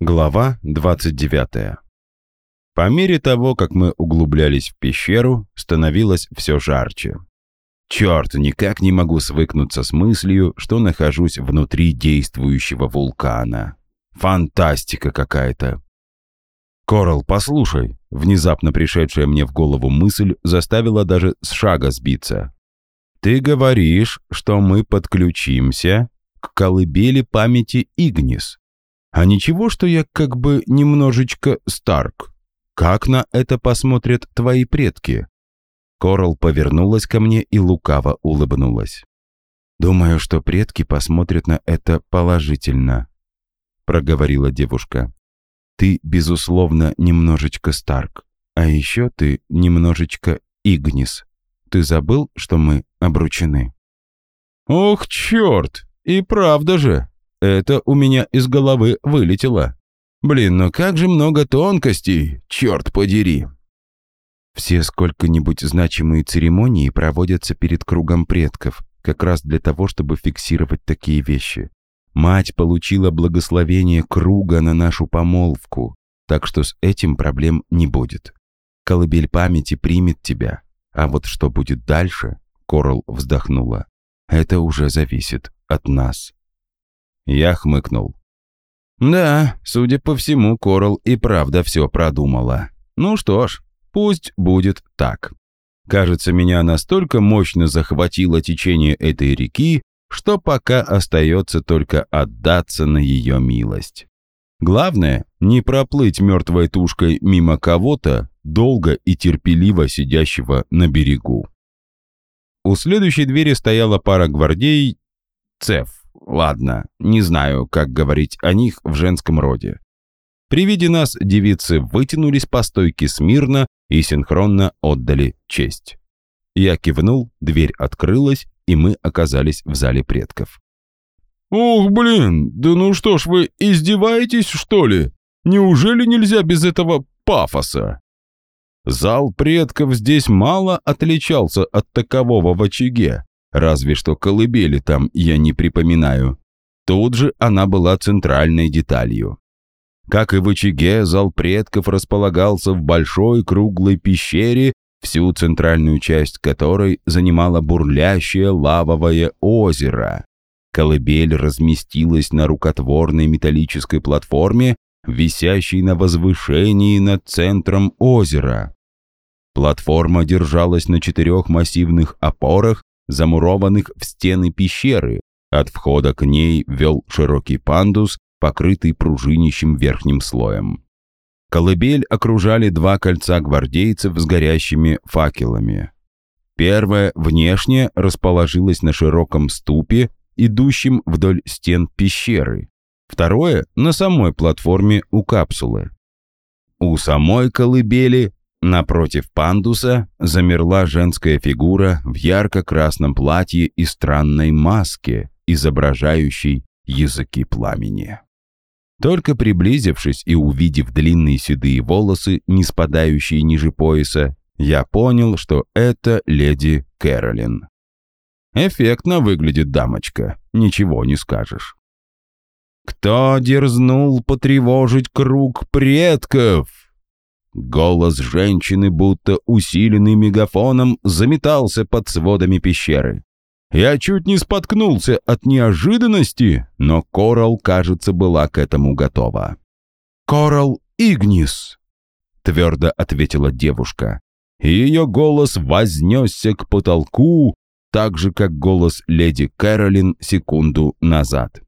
Глава 29. По мере того, как мы углублялись в пещеру, становилось все жарче. Черт, никак не могу свыкнуться с мыслью, что нахожусь внутри действующего вулкана. Фантастика какая-то. «Корал, послушай!» Внезапно пришедшая мне в голову мысль заставила даже с шага сбиться. «Ты говоришь, что мы подключимся к колыбели памяти Игнис. А ничего, что я как бы немножечко Старк? Как на это посмотрят твои предки?» Корал повернулась ко мне и лукаво улыбнулась. «Думаю, что предки посмотрят на это положительно», — проговорила девушка. «Ты, безусловно, немножечко Старк, а еще ты немножечко Игнис. Ты забыл, что мы обручены?» «Ох, черт! И правда же! Это у меня из головы вылетело. Блин, ну как же много тонкостей, черт подери. Все сколько-нибудь значимые церемонии проводятся перед кругом предков, как раз для того, чтобы фиксировать такие вещи. Мать получила благословение круга на нашу помолвку, так что с этим проблем не будет. Колыбель памяти примет тебя, а вот что будет дальше, Корал вздохнула, это уже зависит от нас. Я хмыкнул. Да, судя по всему, Корал и правда все продумала. Ну что ж, пусть будет так. Кажется, меня настолько мощно захватило течение этой реки, что пока остается только отдаться на ее милость. Главное, не проплыть мертвой тушкой мимо кого-то, долго и терпеливо сидящего на берегу. У следующей двери стояла пара гвардей Цеф. Ладно, не знаю, как говорить о них в женском роде. При виде нас девицы вытянулись по стойке смирно и синхронно отдали честь. Я кивнул, дверь открылась, и мы оказались в зале предков. «Ух, блин, да ну что ж вы издеваетесь, что ли? Неужели нельзя без этого пафоса?» Зал предков здесь мало отличался от такового в очаге, Разве что колыбели там я не припоминаю. Тут же она была центральной деталью. Как и в очаге, зал предков располагался в большой круглой пещере, всю центральную часть которой занимало бурлящее лавовое озеро. Колыбель разместилась на рукотворной металлической платформе, висящей на возвышении над центром озера. Платформа держалась на четырех массивных опорах, замурованных в стены пещеры. От входа к ней вел широкий пандус, покрытый пружинищим верхним слоем. Колыбель окружали два кольца гвардейцев с горящими факелами. Первое, внешне, расположилось на широком ступе, идущем вдоль стен пещеры. Второе — на самой платформе у капсулы. У самой колыбели Напротив пандуса замерла женская фигура в ярко-красном платье и странной маске, изображающей языки пламени. Только приблизившись и увидев длинные седые волосы, не спадающие ниже пояса, я понял, что это леди Кэролин. Эффектно выглядит дамочка, ничего не скажешь. «Кто дерзнул потревожить круг предков?» Голос женщины, будто усиленный мегафоном, заметался под сводами пещеры. Я чуть не споткнулся от неожиданности, но Корал, кажется, была к этому готова. «Корал Игнис», — твердо ответила девушка. Ее голос вознесся к потолку, так же, как голос леди Кэролин секунду назад.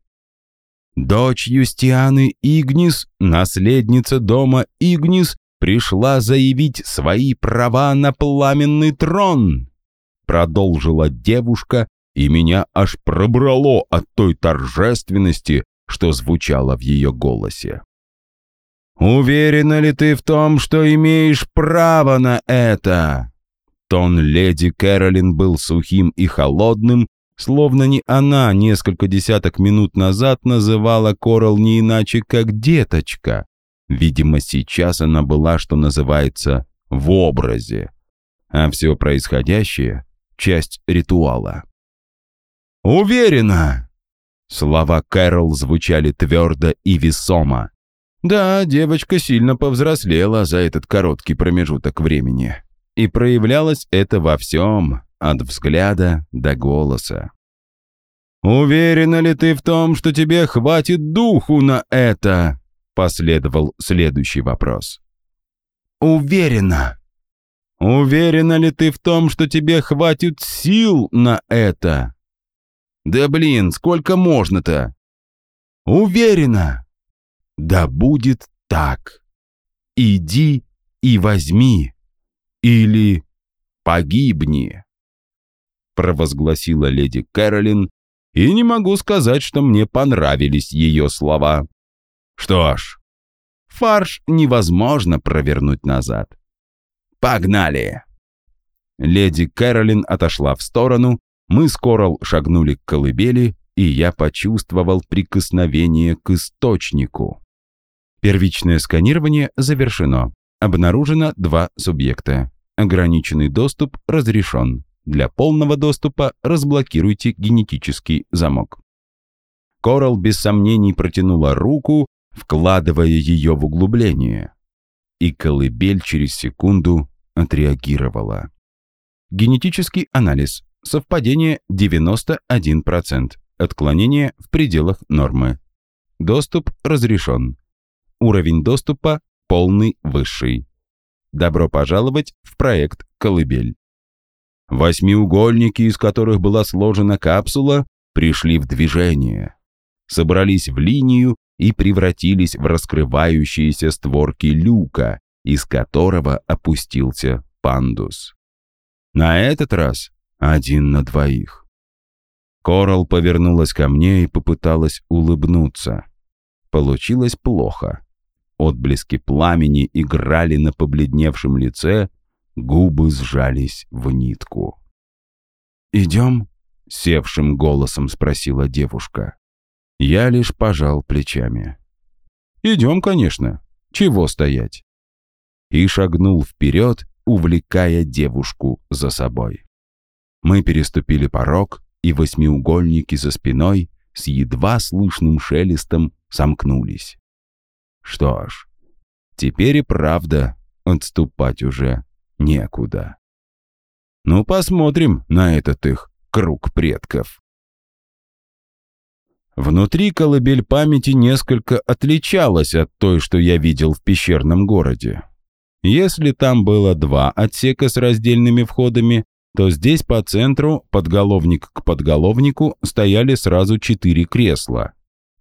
Дочь Юстианы Игнис, наследница дома Игнис, пришла заявить свои права на пламенный трон!» Продолжила девушка, и меня аж пробрало от той торжественности, что звучало в ее голосе. «Уверена ли ты в том, что имеешь право на это?» Тон леди Кэролин был сухим и холодным, словно не она несколько десяток минут назад называла Корал не иначе, как «деточка». Видимо, сейчас она была, что называется, в образе, а все происходящее — часть ритуала. «Уверена!» Слова Кэрол звучали твердо и весомо. Да, девочка сильно повзрослела за этот короткий промежуток времени. И проявлялось это во всем, от взгляда до голоса. «Уверена ли ты в том, что тебе хватит духу на это?» Последовал следующий вопрос. «Уверена». «Уверена ли ты в том, что тебе хватит сил на это?» «Да блин, сколько можно-то?» «Уверена». «Да будет так. Иди и возьми. Или погибни» провозгласила леди Кэролин, и не могу сказать, что мне понравились ее слова. Что ж, фарш невозможно провернуть назад. Погнали! Леди Кэролин отошла в сторону, мы с шагнули к колыбели, и я почувствовал прикосновение к источнику. Первичное сканирование завершено. Обнаружено два субъекта. Ограниченный доступ разрешен. Для полного доступа разблокируйте генетический замок. Корал без сомнений протянула руку, вкладывая ее в углубление. И колыбель через секунду отреагировала. Генетический анализ. Совпадение 91%. Отклонение в пределах нормы. Доступ разрешен. Уровень доступа полный высший. Добро пожаловать в проект «Колыбель». Восьмиугольники, из которых была сложена капсула, пришли в движение, собрались в линию и превратились в раскрывающиеся створки люка, из которого опустился пандус. На этот раз один на двоих. Корал повернулась ко мне и попыталась улыбнуться. Получилось плохо. Отблески пламени играли на побледневшем лице, Губы сжались в нитку. «Идем?» — севшим голосом спросила девушка. Я лишь пожал плечами. «Идем, конечно. Чего стоять?» И шагнул вперед, увлекая девушку за собой. Мы переступили порог, и восьмиугольники за спиной с едва слышным шелестом сомкнулись. Что ж, теперь и правда отступать уже некуда. Ну, посмотрим на этот их круг предков. Внутри колыбель памяти несколько отличалась от той, что я видел в пещерном городе. Если там было два отсека с раздельными входами, то здесь по центру, подголовник к подголовнику, стояли сразу четыре кресла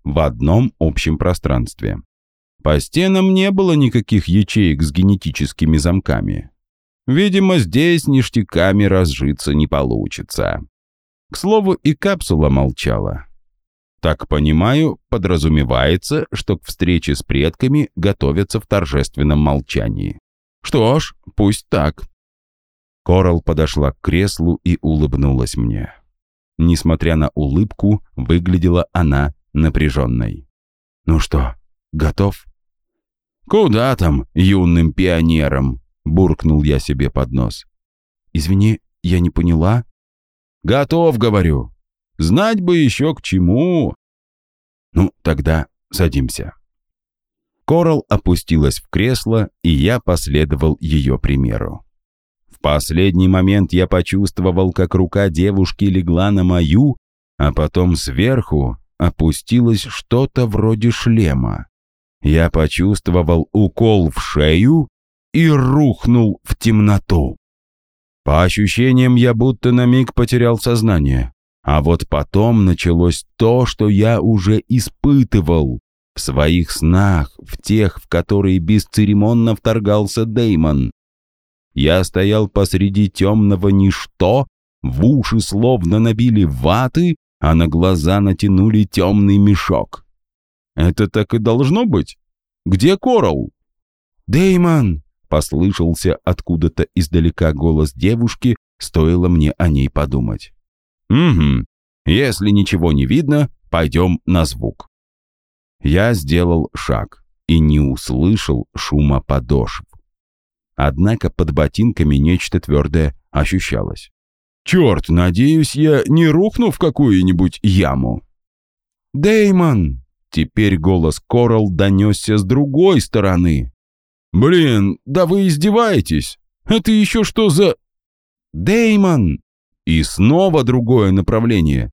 в одном общем пространстве. По стенам не было никаких ячеек с генетическими замками. Видимо, здесь ништяками разжиться не получится. К слову, и капсула молчала. Так понимаю, подразумевается, что к встрече с предками готовятся в торжественном молчании. Что ж, пусть так. Корал подошла к креслу и улыбнулась мне. Несмотря на улыбку, выглядела она напряженной. «Ну что, готов?» «Куда там, юным пионером?» буркнул я себе под нос. «Извини, я не поняла?» «Готов, говорю. Знать бы еще к чему». «Ну, тогда садимся». Корал опустилась в кресло, и я последовал ее примеру. В последний момент я почувствовал, как рука девушки легла на мою, а потом сверху опустилось что-то вроде шлема. Я почувствовал укол в шею и рухнул в темноту. По ощущениям, я будто на миг потерял сознание. А вот потом началось то, что я уже испытывал в своих снах, в тех, в которые бесцеремонно вторгался Деймон. Я стоял посреди темного ничто, в уши словно набили ваты, а на глаза натянули темный мешок. Это так и должно быть? Где Корал? Деймон! Послышался откуда-то издалека голос девушки, стоило мне о ней подумать. «Угу. Если ничего не видно, пойдем на звук». Я сделал шаг и не услышал шума подошв. Однако под ботинками нечто твердое ощущалось. «Черт, надеюсь, я не рухну в какую-нибудь яму». Деймон! Теперь голос Корал донесся с другой стороны. «Блин, да вы издеваетесь! Это еще что за...» Деймон! И снова другое направление.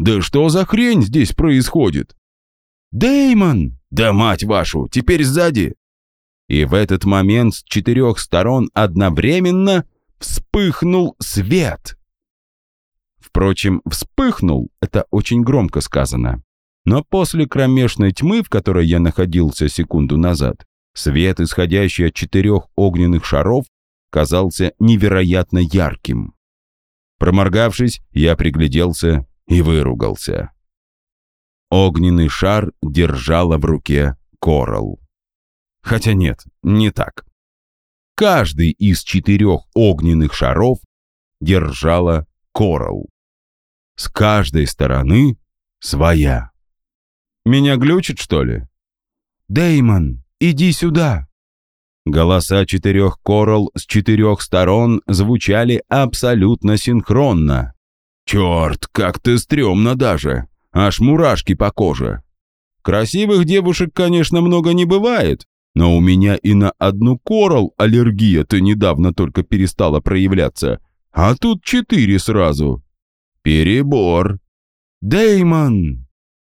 «Да что за хрень здесь происходит?» Деймон! Да мать вашу, теперь сзади!» И в этот момент с четырех сторон одновременно вспыхнул свет. Впрочем, «вспыхнул» — это очень громко сказано. Но после кромешной тьмы, в которой я находился секунду назад, свет, исходящий от четырех огненных шаров, казался невероятно ярким. Проморгавшись, я пригляделся и выругался. Огненный шар держала в руке Корал. Хотя нет, не так. Каждый из четырех огненных шаров держала Корал. С каждой стороны своя. Меня глючит, что ли? Деймон, иди сюда. Голоса четырех Корал с четырех сторон звучали абсолютно синхронно. Черт, как ты стрёмно даже. Аж мурашки по коже. Красивых девушек, конечно, много не бывает, но у меня и на одну корал аллергия-то недавно только перестала проявляться, а тут четыре сразу. Перебор. Деймон!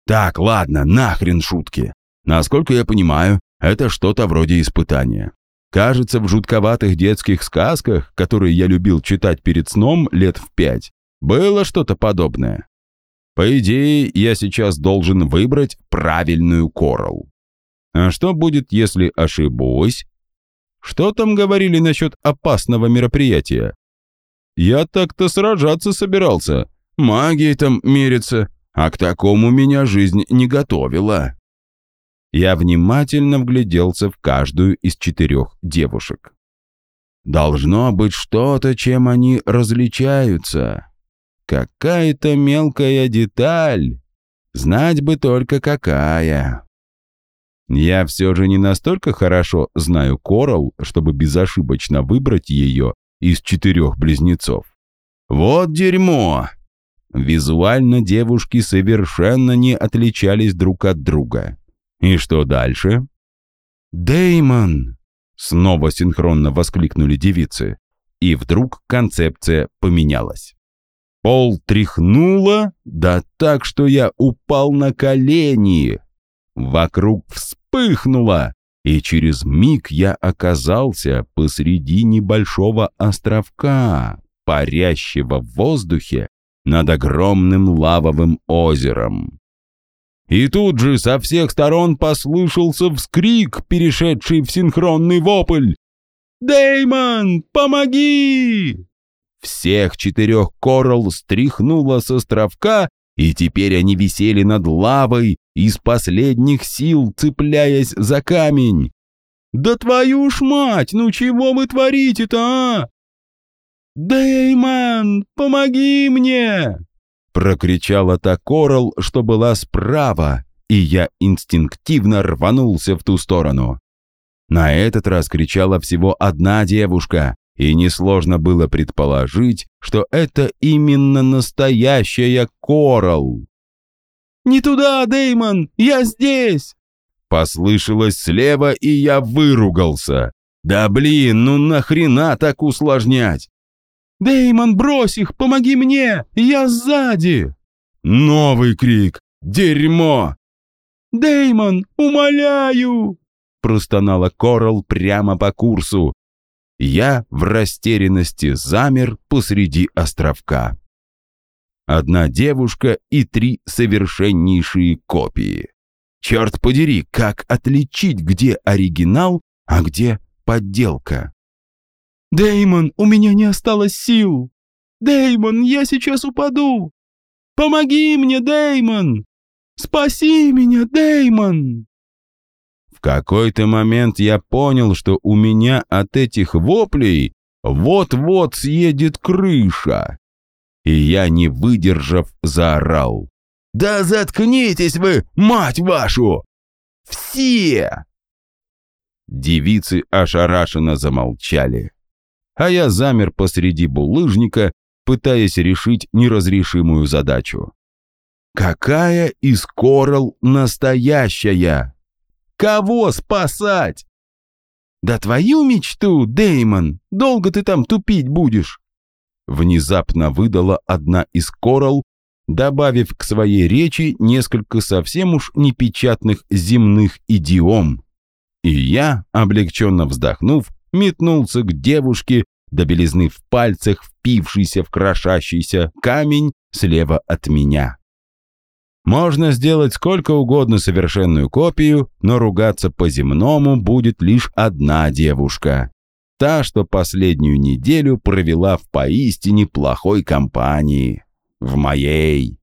Так, ладно, нахрен шутки. Насколько я понимаю, это что-то вроде испытания. Кажется, в жутковатых детских сказках, которые я любил читать перед сном лет в пять, было что-то подобное. По идее, я сейчас должен выбрать правильную коралл. А что будет, если ошибусь? Что там говорили насчет опасного мероприятия? Я так-то сражаться собирался, магией там мериться, а к такому меня жизнь не готовила. Я внимательно вгляделся в каждую из четырех девушек. Должно быть что-то, чем они различаются. Какая-то мелкая деталь. Знать бы только какая. Я все же не настолько хорошо знаю Корал, чтобы безошибочно выбрать ее из четырех близнецов. Вот дерьмо! Визуально девушки совершенно не отличались друг от друга. И что дальше? Деймон! Снова синхронно воскликнули девицы. И вдруг концепция поменялась. Пол тряхнуло, да так, что я упал на колени. Вокруг вспыхнуло, и через миг я оказался посреди небольшого островка, парящего в воздухе над огромным лавовым озером. И тут же со всех сторон послышался вскрик, перешедший в синхронный вопль. «Дэймон, помоги!» Всех четырех коралл стряхнуло с островка, и теперь они висели над лавой, из последних сил цепляясь за камень. «Да твою ж мать, ну чего вы творите-то, а?» «Дэймон, помоги мне!» Прокричала та коралл, что была справа, и я инстинктивно рванулся в ту сторону. На этот раз кричала всего одна девушка, и несложно было предположить, что это именно настоящая Корал. «Не туда, Деймон! Я здесь!» Послышалось слева, и я выругался. «Да блин, ну нахрена так усложнять?» Деймон, брось их! Помоги мне! Я сзади!» Новый крик. «Дерьмо!» Деймон, умоляю!» простонала Корал прямо по курсу, я в растерянности замер посреди островка. Одна девушка и три совершеннейшие копии. Черт подери, как отличить, где оригинал, а где подделка? Деймон, у меня не осталось сил! Деймон, я сейчас упаду! Помоги мне, Деймон! Спаси меня, Деймон! какой-то момент я понял, что у меня от этих воплей вот-вот съедет крыша. И я, не выдержав, заорал. «Да заткнитесь вы, мать вашу! Все!» Девицы ошарашенно замолчали. А я замер посреди булыжника, пытаясь решить неразрешимую задачу. Какая из Коралл настоящая? Кого спасать? Да твою мечту, Деймон, долго ты там тупить будешь? Внезапно выдала одна из Коралл, добавив к своей речи несколько совсем уж непечатных земных идиом. И я, облегченно вздохнув, метнулся к девушке, до белизны в пальцах, впившийся в крошащийся камень слева от меня. Можно сделать сколько угодно совершенную копию, но ругаться по-земному будет лишь одна девушка. Та, что последнюю неделю провела в поистине плохой компании. В моей.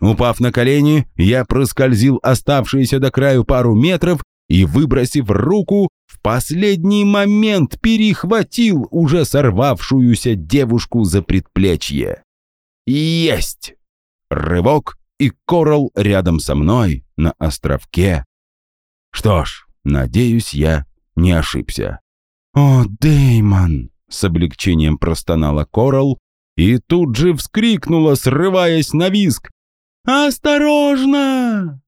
Упав на колени, я проскользил оставшиеся до краю пару метров и, выбросив руку, последний момент перехватил уже сорвавшуюся девушку за предплечье. Есть! Рывок, и Корал рядом со мной на островке. Что ж, надеюсь, я не ошибся. «О, Деймон!» — с облегчением простонала Корал и тут же вскрикнула, срываясь на виск. «Осторожно!»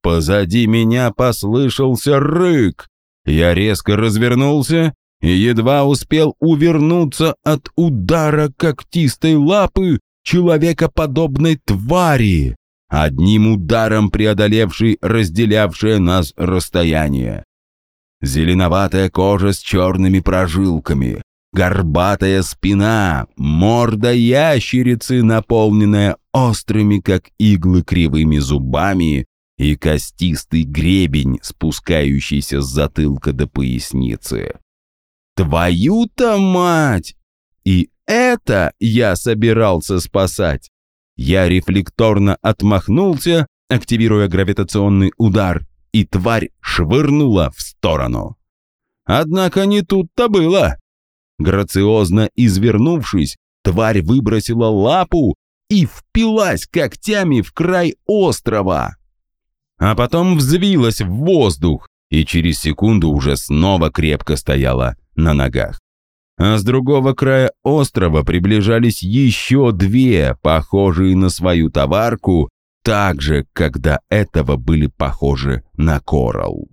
Позади меня послышался рык. Я резко развернулся и едва успел увернуться от удара когтистой лапы человекоподобной твари, одним ударом преодолевшей разделявшее нас расстояние. Зеленоватая кожа с черными прожилками, горбатая спина, морда ящерицы, наполненная острыми, как иглы, кривыми зубами, и костистый гребень, спускающийся с затылка до поясницы. «Твою-то мать!» И это я собирался спасать. Я рефлекторно отмахнулся, активируя гравитационный удар, и тварь швырнула в сторону. Однако не тут-то было. Грациозно извернувшись, тварь выбросила лапу и впилась когтями в край острова а потом взвилась в воздух и через секунду уже снова крепко стояла на ногах. А с другого края острова приближались еще две, похожие на свою товарку, так же, когда этого были похожи на коралл.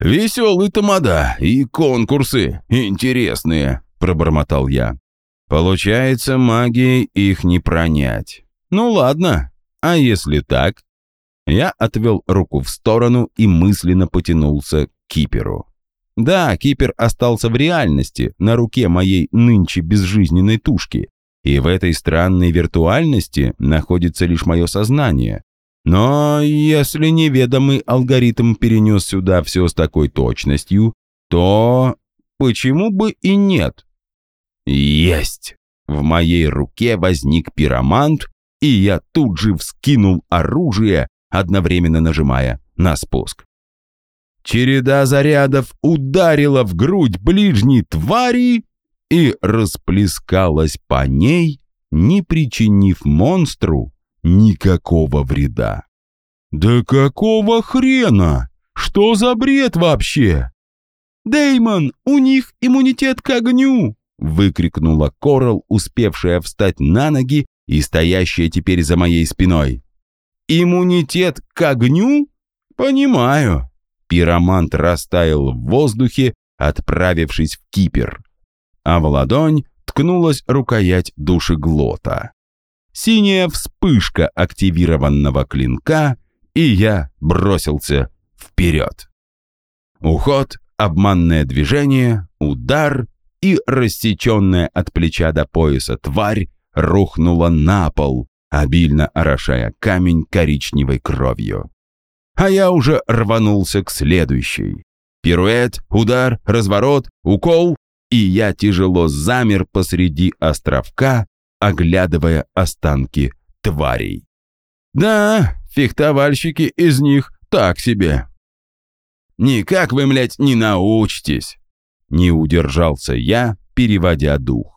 «Веселый тамада и конкурсы интересные», — пробормотал я. «Получается, магией их не пронять. Ну ладно, а если так?» Я отвел руку в сторону и мысленно потянулся к киперу. Да, кипер остался в реальности, на руке моей нынче безжизненной тушки, и в этой странной виртуальности находится лишь мое сознание. Но если неведомый алгоритм перенес сюда все с такой точностью, то почему бы и нет? Есть! В моей руке возник пиромант, и я тут же вскинул оружие, одновременно нажимая на спуск. Череда зарядов ударила в грудь ближней твари и расплескалась по ней, не причинив монстру никакого вреда. «Да какого хрена? Что за бред вообще?» Деймон, у них иммунитет к огню!» выкрикнула Корал, успевшая встать на ноги и стоящая теперь за моей спиной. Иммунитет к огню? Понимаю. Пиромант растаял в воздухе, отправившись в Кипер. А в ладонь ткнулась рукоять душеглота. Синяя вспышка активированного клинка, и я бросился вперед. Уход, обманное движение, удар, и рассеченная от плеча до пояса тварь рухнула на пол, обильно орошая камень коричневой кровью. А я уже рванулся к следующей. Пируэт, удар, разворот, укол, и я тяжело замер посреди островка, оглядывая останки тварей. Да, фехтовальщики из них так себе. Никак вы, млять, не научитесь. Не удержался я, переводя дух.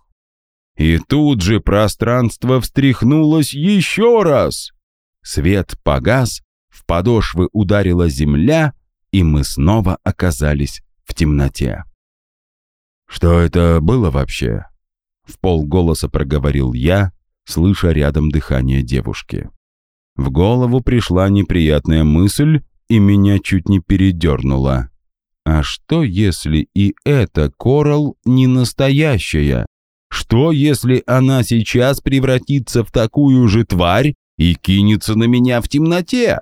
И тут же пространство встряхнулось еще раз. Свет погас, в подошвы ударила земля, и мы снова оказались в темноте. «Что это было вообще?» В полголоса проговорил я, слыша рядом дыхание девушки. В голову пришла неприятная мысль, и меня чуть не передернуло. А что, если и эта Корал не настоящая? Что, если она сейчас превратится в такую же тварь и кинется на меня в темноте?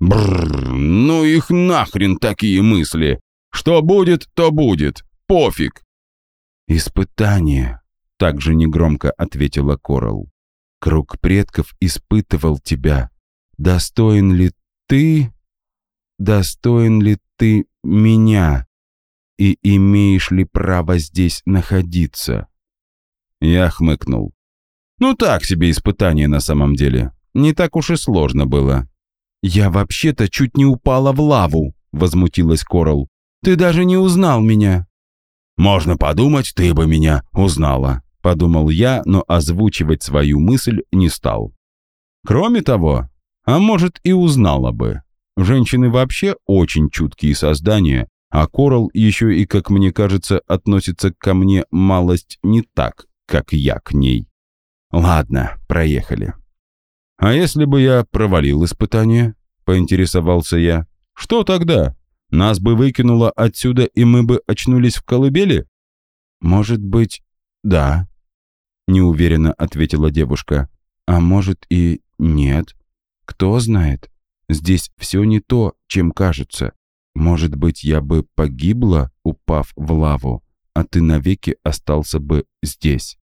Бррр, ну их нахрен такие мысли. Что будет, то будет. Пофиг. Испытание, также негромко ответила Корал. Круг предков испытывал тебя. Достоин ли ты? Достоин ли ты меня? И имеешь ли право здесь находиться? Я хмыкнул. Ну так себе испытание на самом деле. Не так уж и сложно было. «Я вообще-то чуть не упала в лаву», — возмутилась Корал. «Ты даже не узнал меня». «Можно подумать, ты бы меня узнала», — подумал я, но озвучивать свою мысль не стал. Кроме того, а может и узнала бы. Женщины вообще очень чуткие создания, а Корал еще и, как мне кажется, относится ко мне малость не так, как я к ней. Ладно, проехали. «А если бы я провалил испытание?» — поинтересовался я. «Что тогда? Нас бы выкинуло отсюда, и мы бы очнулись в колыбели?» «Может быть, да», — неуверенно ответила девушка. «А может и нет. Кто знает? Здесь все не то, чем кажется. Может быть, я бы погибла, упав в лаву, а ты навеки остался бы здесь.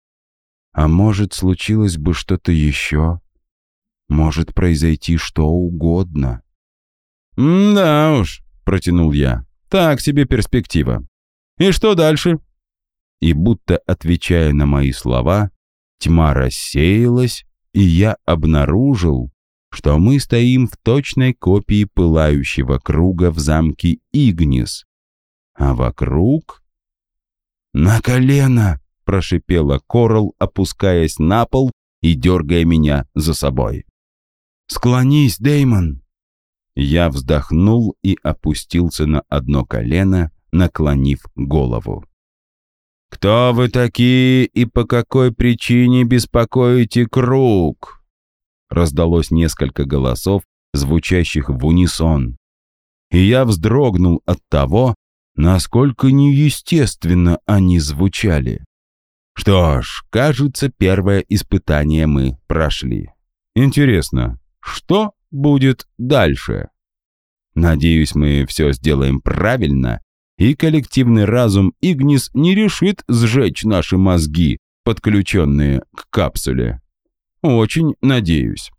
А может, случилось бы что-то еще?» Может произойти что угодно. «Да уж», — протянул я, — «так себе перспектива. И что дальше?» И будто отвечая на мои слова, тьма рассеялась, и я обнаружил, что мы стоим в точной копии пылающего круга в замке Игнис. А вокруг... «На колено!» — прошипела Корал, опускаясь на пол и дергая меня за собой. «Склонись, Деймон!» Я вздохнул и опустился на одно колено, наклонив голову. «Кто вы такие и по какой причине беспокоите круг?» Раздалось несколько голосов, звучащих в унисон. И я вздрогнул от того, насколько неестественно они звучали. Что ж, кажется, первое испытание мы прошли. Интересно, что будет дальше? Надеюсь, мы все сделаем правильно, и коллективный разум Игнис не решит сжечь наши мозги, подключенные к капсуле. Очень надеюсь.